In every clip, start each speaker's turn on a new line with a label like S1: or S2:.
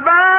S1: back.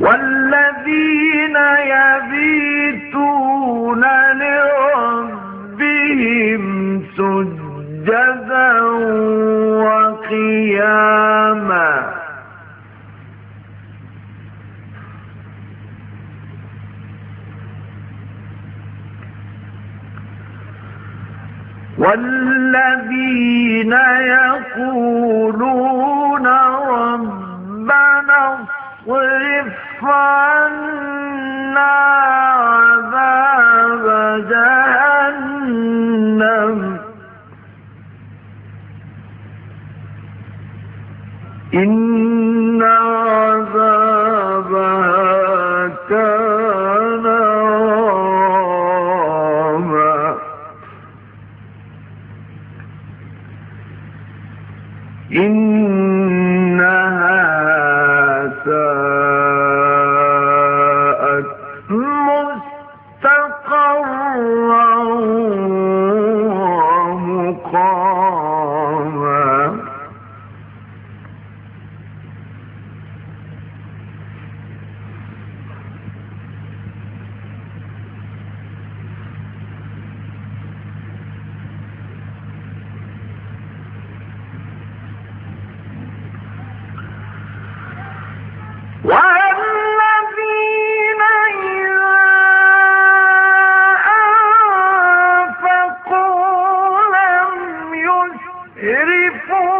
S1: والذين يبيتون لربهم سجدا وقياما والذين يقولون ربنا اصرف إن عذابها كان غراما. يسرفوا